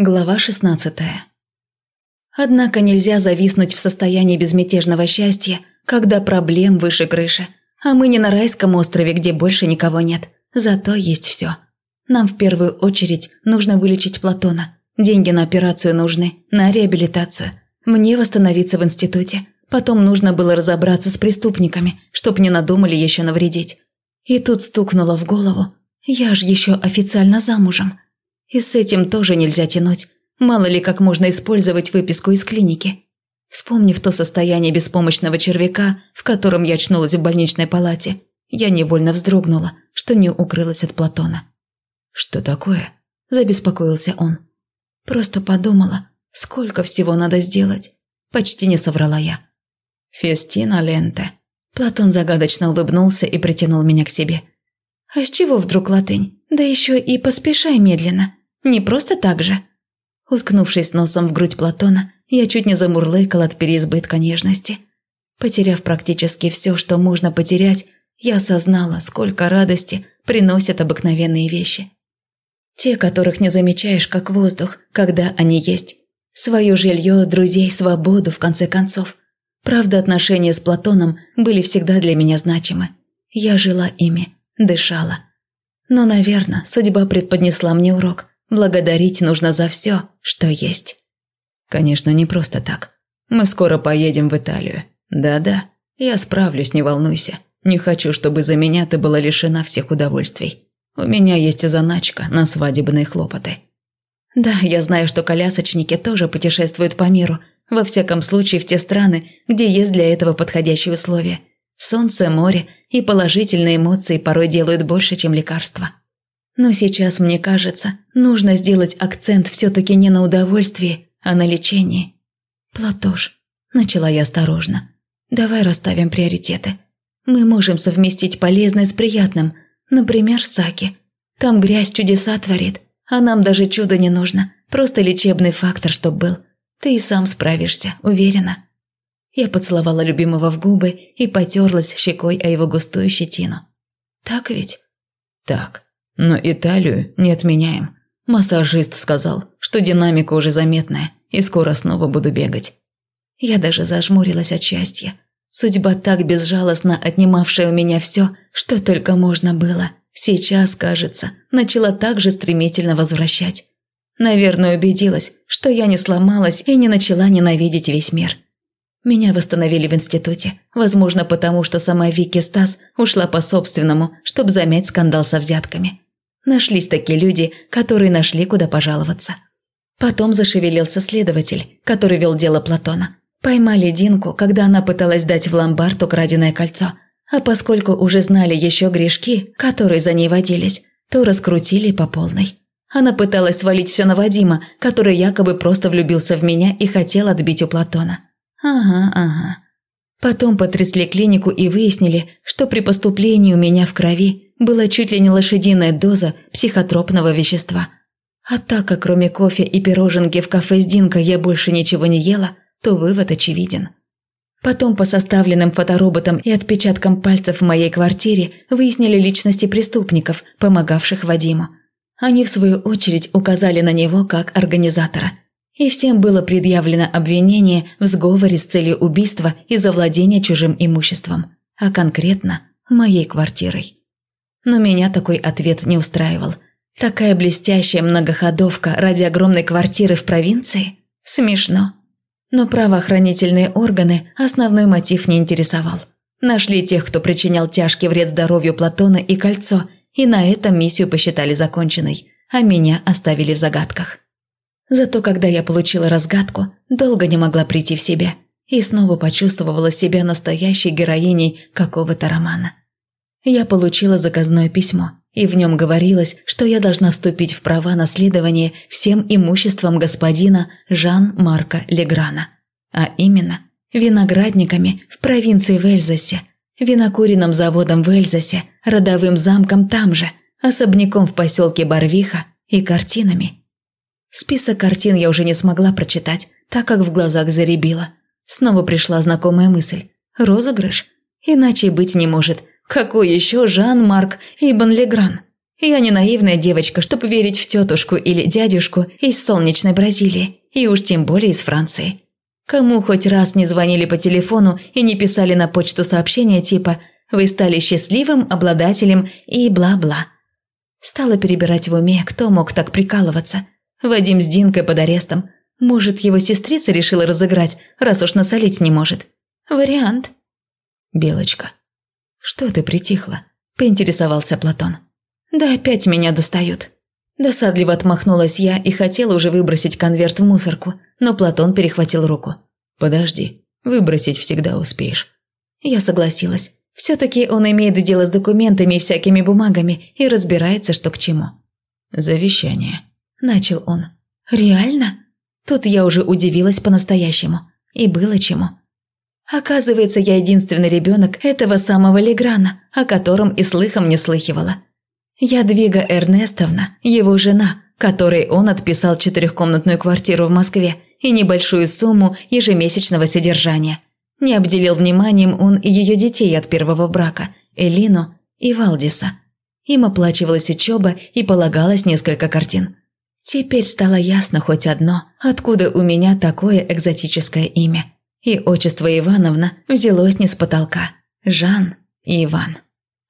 Глава 16 Однако нельзя зависнуть в состоянии безмятежного счастья, когда проблем выше крыши. А мы не на райском острове, где больше никого нет. Зато есть все. Нам в первую очередь нужно вылечить Платона. Деньги на операцию нужны, на реабилитацию. Мне восстановиться в институте. Потом нужно было разобраться с преступниками, чтоб не надумали еще навредить. И тут стукнуло в голову. Я ж еще официально замужем. И с этим тоже нельзя тянуть. Мало ли как можно использовать выписку из клиники. Вспомнив то состояние беспомощного червяка, в котором я очнулась в больничной палате, я невольно вздрогнула, что не укрылась от Платона. «Что такое?» – забеспокоился он. «Просто подумала, сколько всего надо сделать». Почти не соврала я. «Фестина ленте». Платон загадочно улыбнулся и притянул меня к себе. «А с чего вдруг латынь? Да еще и поспешай медленно. Не просто так же». Уткнувшись носом в грудь Платона, я чуть не замурлыкала от переизбытка нежности. Потеряв практически все, что можно потерять, я осознала, сколько радости приносят обыкновенные вещи. Те, которых не замечаешь, как воздух, когда они есть. Свое жилье, друзей, свободу, в конце концов. Правда, отношения с Платоном были всегда для меня значимы. Я жила ими, дышала. Но, наверное, судьба предподнесла мне урок. Благодарить нужно за все, что есть. Конечно, не просто так. Мы скоро поедем в Италию. Да-да, я справлюсь, не волнуйся. Не хочу, чтобы за меня ты была лишена всех удовольствий. У меня есть заначка на свадебные хлопоты. Да, я знаю, что колясочники тоже путешествуют по миру, во всяком случае в те страны, где есть для этого подходящие условия. Солнце, море и положительные эмоции порой делают больше, чем лекарства. Но сейчас, мне кажется, нужно сделать акцент все-таки не на удовольствии, а на лечении. «Платош», – начала я осторожно, – «давай расставим приоритеты. Мы можем совместить полезное с приятным, например, саки. Там грязь чудеса творит, а нам даже чудо не нужно, просто лечебный фактор, чтоб был. Ты и сам справишься, уверена». Я поцеловала любимого в губы и потерлась щекой о его густую щетину. «Так ведь?» «Так», но Италию не отменяем. Массажист сказал, что динамика уже заметная, и скоро снова буду бегать. Я даже зажмурилась от счастья. Судьба так безжалостно отнимавшая у меня все, что только можно было, сейчас, кажется, начала так же стремительно возвращать. Наверное, убедилась, что я не сломалась и не начала ненавидеть весь мир. Меня восстановили в институте, возможно, потому что сама Вики Стас ушла по собственному, чтобы замять скандал со взятками. Нашлись такие люди, которые нашли, куда пожаловаться. Потом зашевелился следователь, который вел дело Платона. Поймали Динку, когда она пыталась дать в ломбард украденное кольцо. А поскольку уже знали еще грешки, которые за ней водились, то раскрутили по полной. Она пыталась свалить все на Вадима, который якобы просто влюбился в меня и хотел отбить у Платона. Ага, ага. Потом потрясли клинику и выяснили, что при поступлении у меня в крови была чуть ли не лошадиная доза психотропного вещества. А так как кроме кофе и пироженки в кафе с Динка я больше ничего не ела, то вывод очевиден. Потом по составленным фотороботам и отпечаткам пальцев в моей квартире выяснили личности преступников, помогавших Вадиму. Они, в свою очередь, указали на него как организатора. И всем было предъявлено обвинение в сговоре с целью убийства и завладения чужим имуществом, а конкретно моей квартирой. Но меня такой ответ не устраивал. Такая блестящая многоходовка ради огромной квартиры в провинции? Смешно. Но правоохранительные органы основной мотив не интересовал. Нашли тех, кто причинял тяжкий вред здоровью Платона и Кольцо, и на этом миссию посчитали законченной, а меня оставили в загадках. Зато когда я получила разгадку, долго не могла прийти в себя и снова почувствовала себя настоящей героиней какого-то романа. Я получила заказное письмо, и в нем говорилось, что я должна вступить в права наследования всем имуществом господина Жан-Марка Леграна, а именно виноградниками в провинции Вельзасе, винокуренным заводом в Эльзасе, родовым замком там же, особняком в поселке Барвиха и картинами. Список картин я уже не смогла прочитать, так как в глазах заребила. Снова пришла знакомая мысль. Розыгрыш? Иначе быть не может – какой еще Жан-Марк Ибн Легран? Я не наивная девочка, чтобы верить в тетушку или дядюшку из солнечной Бразилии, и уж тем более из Франции. Кому хоть раз не звонили по телефону и не писали на почту сообщения типа «Вы стали счастливым обладателем» и бла-бла. Стала перебирать в уме, кто мог так прикалываться. Вадим с Динкой под арестом. Может, его сестрица решила разыграть, раз уж насолить не может. Вариант. Белочка. Что ты притихла? Поинтересовался Платон. Да опять меня достают. Досадливо отмахнулась я и хотела уже выбросить конверт в мусорку, но Платон перехватил руку. «Подожди, выбросить всегда успеешь». Я согласилась. Все-таки он имеет дело с документами и всякими бумагами и разбирается, что к чему. «Завещание», – начал он. «Реально?» Тут я уже удивилась по-настоящему. И было чему. Оказывается, я единственный ребенок этого самого Леграна, о котором и слыхом не слыхивала. Ядвига Эрнестовна, его жена, которой он отписал четырехкомнатную квартиру в Москве и небольшую сумму ежемесячного содержания – не обделил вниманием он и ее детей от первого брака, Элину и Валдиса. Им оплачивалась учеба и полагалось несколько картин. Теперь стало ясно хоть одно, откуда у меня такое экзотическое имя. И отчество Ивановна взялось не с потолка. Жан и Иван.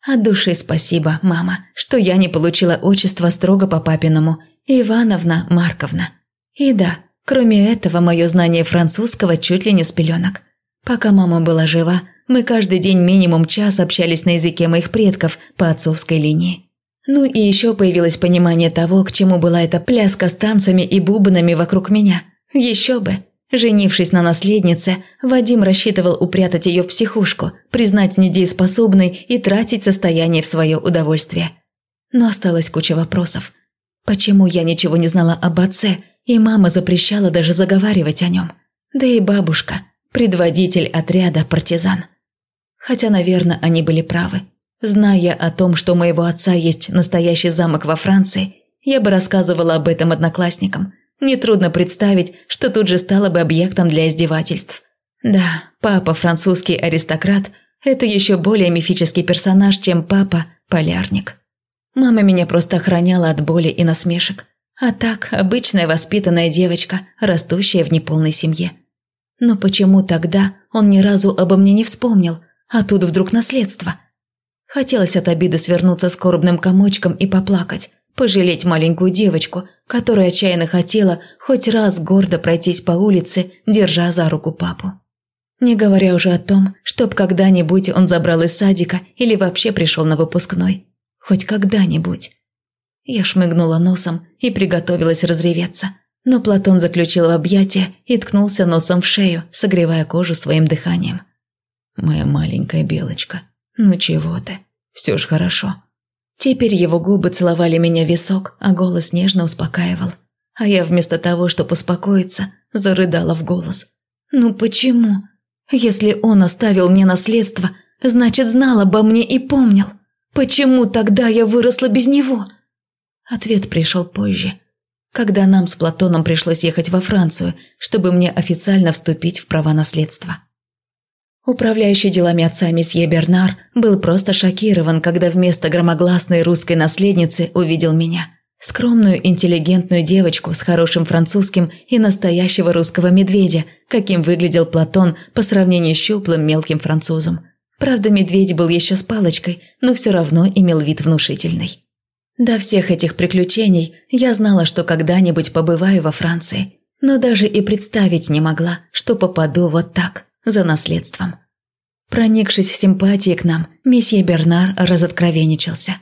От души спасибо, мама, что я не получила отчество строго по папиному. Ивановна Марковна. И да, кроме этого, мое знание французского чуть ли не с пеленок. Пока мама была жива, мы каждый день минимум час общались на языке моих предков по отцовской линии. Ну и еще появилось понимание того, к чему была эта пляска с танцами и бубнами вокруг меня. Еще бы. Женившись на наследнице, Вадим рассчитывал упрятать ее в психушку, признать недееспособной и тратить состояние в свое удовольствие. Но осталась куча вопросов. Почему я ничего не знала об отце, и мама запрещала даже заговаривать о нем? Да и бабушка, предводитель отряда партизан. Хотя, наверное, они были правы. Зная о том, что у моего отца есть настоящий замок во Франции, я бы рассказывала об этом одноклассникам. Нетрудно представить, что тут же стало бы объектом для издевательств. Да, папа французский аристократ – это еще более мифический персонаж, чем папа – полярник. Мама меня просто охраняла от боли и насмешек. А так, обычная воспитанная девочка, растущая в неполной семье – но почему тогда он ни разу обо мне не вспомнил, а тут вдруг наследство? Хотелось от обиды свернуться скорбным комочком и поплакать, пожалеть маленькую девочку, которая отчаянно хотела хоть раз гордо пройтись по улице, держа за руку папу. Не говоря уже о том, чтоб когда-нибудь он забрал из садика или вообще пришел на выпускной. Хоть когда-нибудь. Я шмыгнула носом и приготовилась разреветься но Платон заключил в объятия и ткнулся носом в шею, согревая кожу своим дыханием. «Моя маленькая белочка, ну чего ты? Все ж хорошо». Теперь его губы целовали меня в висок, а голос нежно успокаивал. А я вместо того, чтобы успокоиться, зарыдала в голос. «Ну почему? Если он оставил мне наследство, значит, знал обо мне и помнил. Почему тогда я выросла без него?» Ответ пришел позже – когда нам с Платоном пришлось ехать во Францию, чтобы мне официально вступить в права наследства. Управляющий делами отца месье Бернар был просто шокирован, когда вместо громогласной русской наследницы увидел меня. Скромную, интеллигентную девочку с хорошим французским и настоящего русского медведя, каким выглядел Платон по сравнению с щуплым мелким французом. Правда, медведь был еще с палочкой, но все равно имел вид внушительный. До всех этих приключений я знала, что когда-нибудь побываю во Франции, но даже и представить не могла, что попаду вот так, за наследством. Проникшись симпатией к нам, месье Бернар разоткровенничался.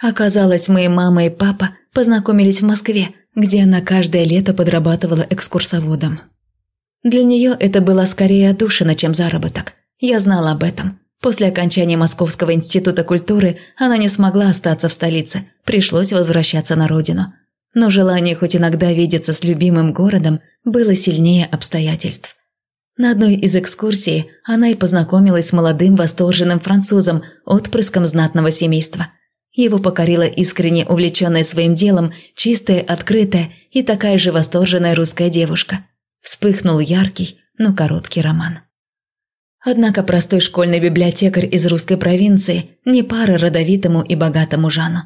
Оказалось, мои мама и папа познакомились в Москве, где она каждое лето подрабатывала экскурсоводом. Для нее это было скорее отдушина, чем заработок. Я знала об этом, После окончания Московского института культуры она не смогла остаться в столице, пришлось возвращаться на родину. Но желание хоть иногда видеться с любимым городом было сильнее обстоятельств. На одной из экскурсий она и познакомилась с молодым восторженным французом, отпрыском знатного семейства. Его покорила искренне увлеченная своим делом, чистая, открытая и такая же восторженная русская девушка. Вспыхнул яркий, но короткий роман. Однако простой школьный библиотекарь из русской провинции не пара родовитому и богатому Жану.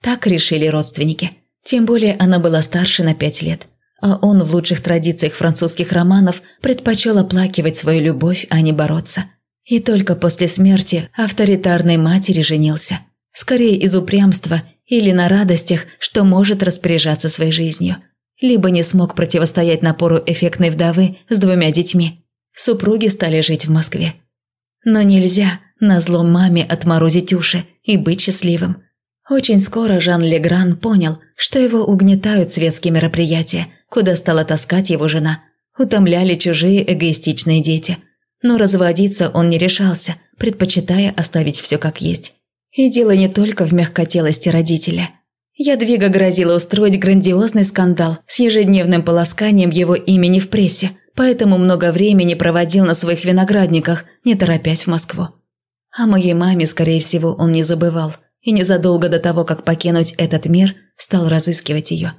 Так решили родственники. Тем более она была старше на пять лет. А он в лучших традициях французских романов предпочел оплакивать свою любовь, а не бороться. И только после смерти авторитарной матери женился. Скорее из упрямства или на радостях, что может распоряжаться своей жизнью. Либо не смог противостоять напору эффектной вдовы с двумя детьми. Супруги стали жить в Москве. Но нельзя на зло маме отморозить уши и быть счастливым. Очень скоро Жан Легран понял, что его угнетают светские мероприятия, куда стала таскать его жена. Утомляли чужие эгоистичные дети. Но разводиться он не решался, предпочитая оставить все как есть. И дело не только в мягкотелости родителя. Ядвига грозила устроить грандиозный скандал с ежедневным полосканием его имени в прессе, поэтому много времени проводил на своих виноградниках, не торопясь в Москву. О моей маме, скорее всего, он не забывал, и незадолго до того, как покинуть этот мир, стал разыскивать ее.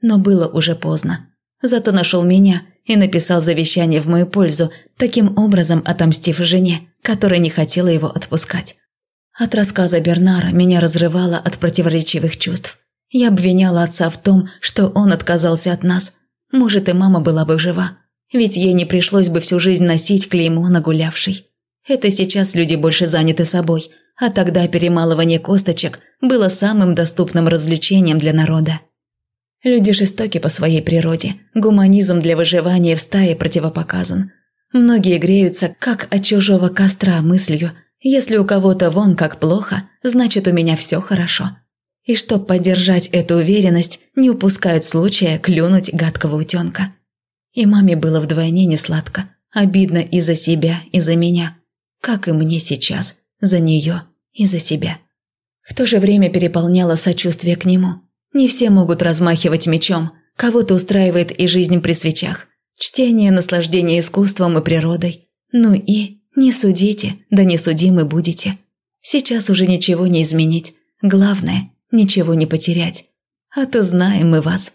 Но было уже поздно. Зато нашел меня и написал завещание в мою пользу, таким образом отомстив жене, которая не хотела его отпускать. От рассказа Бернара меня разрывало от противоречивых чувств. Я обвиняла отца в том, что он отказался от нас. Может, и мама была бы жива, ведь ей не пришлось бы всю жизнь носить клеймо нагулявшей. Это сейчас люди больше заняты собой, а тогда перемалывание косточек было самым доступным развлечением для народа. Люди жестоки по своей природе, гуманизм для выживания в стае противопоказан. Многие греются, как от чужого костра мыслью, если у кого-то вон как плохо, значит у меня все хорошо. И чтоб поддержать эту уверенность, не упускают случая клюнуть гадкого утенка. И маме было вдвойне несладко, обидно и за себя, и за меня – как и мне сейчас, за нее и за себя. В то же время переполняло сочувствие к нему. Не все могут размахивать мечом, кого-то устраивает и жизнь при свечах, чтение, наслаждение искусством и природой. Ну и не судите, да не судимы будете. Сейчас уже ничего не изменить, главное – ничего не потерять. А то знаем мы вас.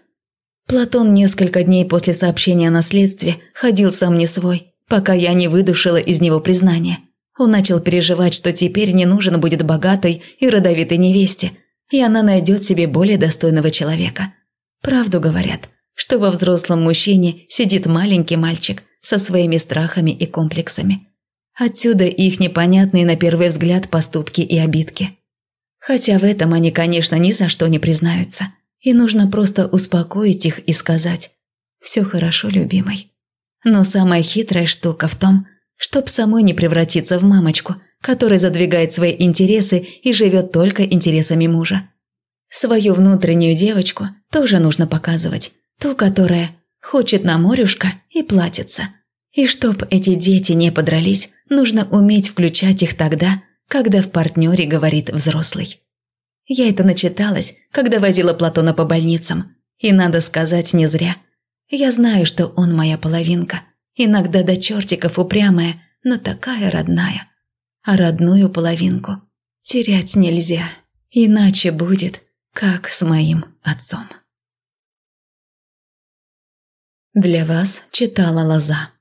Платон несколько дней после сообщения о наследстве ходил сам не свой, пока я не выдушила из него признание – он начал переживать, что теперь не нужен будет богатой и родовитой невесте, и она найдет себе более достойного человека. Правду говорят, что во взрослом мужчине сидит маленький мальчик со своими страхами и комплексами. Отсюда их непонятные на первый взгляд поступки и обидки. Хотя в этом они, конечно, ни за что не признаются. И нужно просто успокоить их и сказать «Все хорошо, любимый». Но самая хитрая штука в том, чтоб самой не превратиться в мамочку, которая задвигает свои интересы и живет только интересами мужа. Свою внутреннюю девочку тоже нужно показывать, ту, которая хочет на морюшка и платится. И чтоб эти дети не подрались, нужно уметь включать их тогда, когда в партнере говорит взрослый. Я это начиталась, когда возила Платона по больницам. И надо сказать не зря. Я знаю, что он моя половинка, Иногда до чертиков упрямая, но такая родная. А родную половинку терять нельзя, иначе будет, как с моим отцом. Для вас читала Лоза.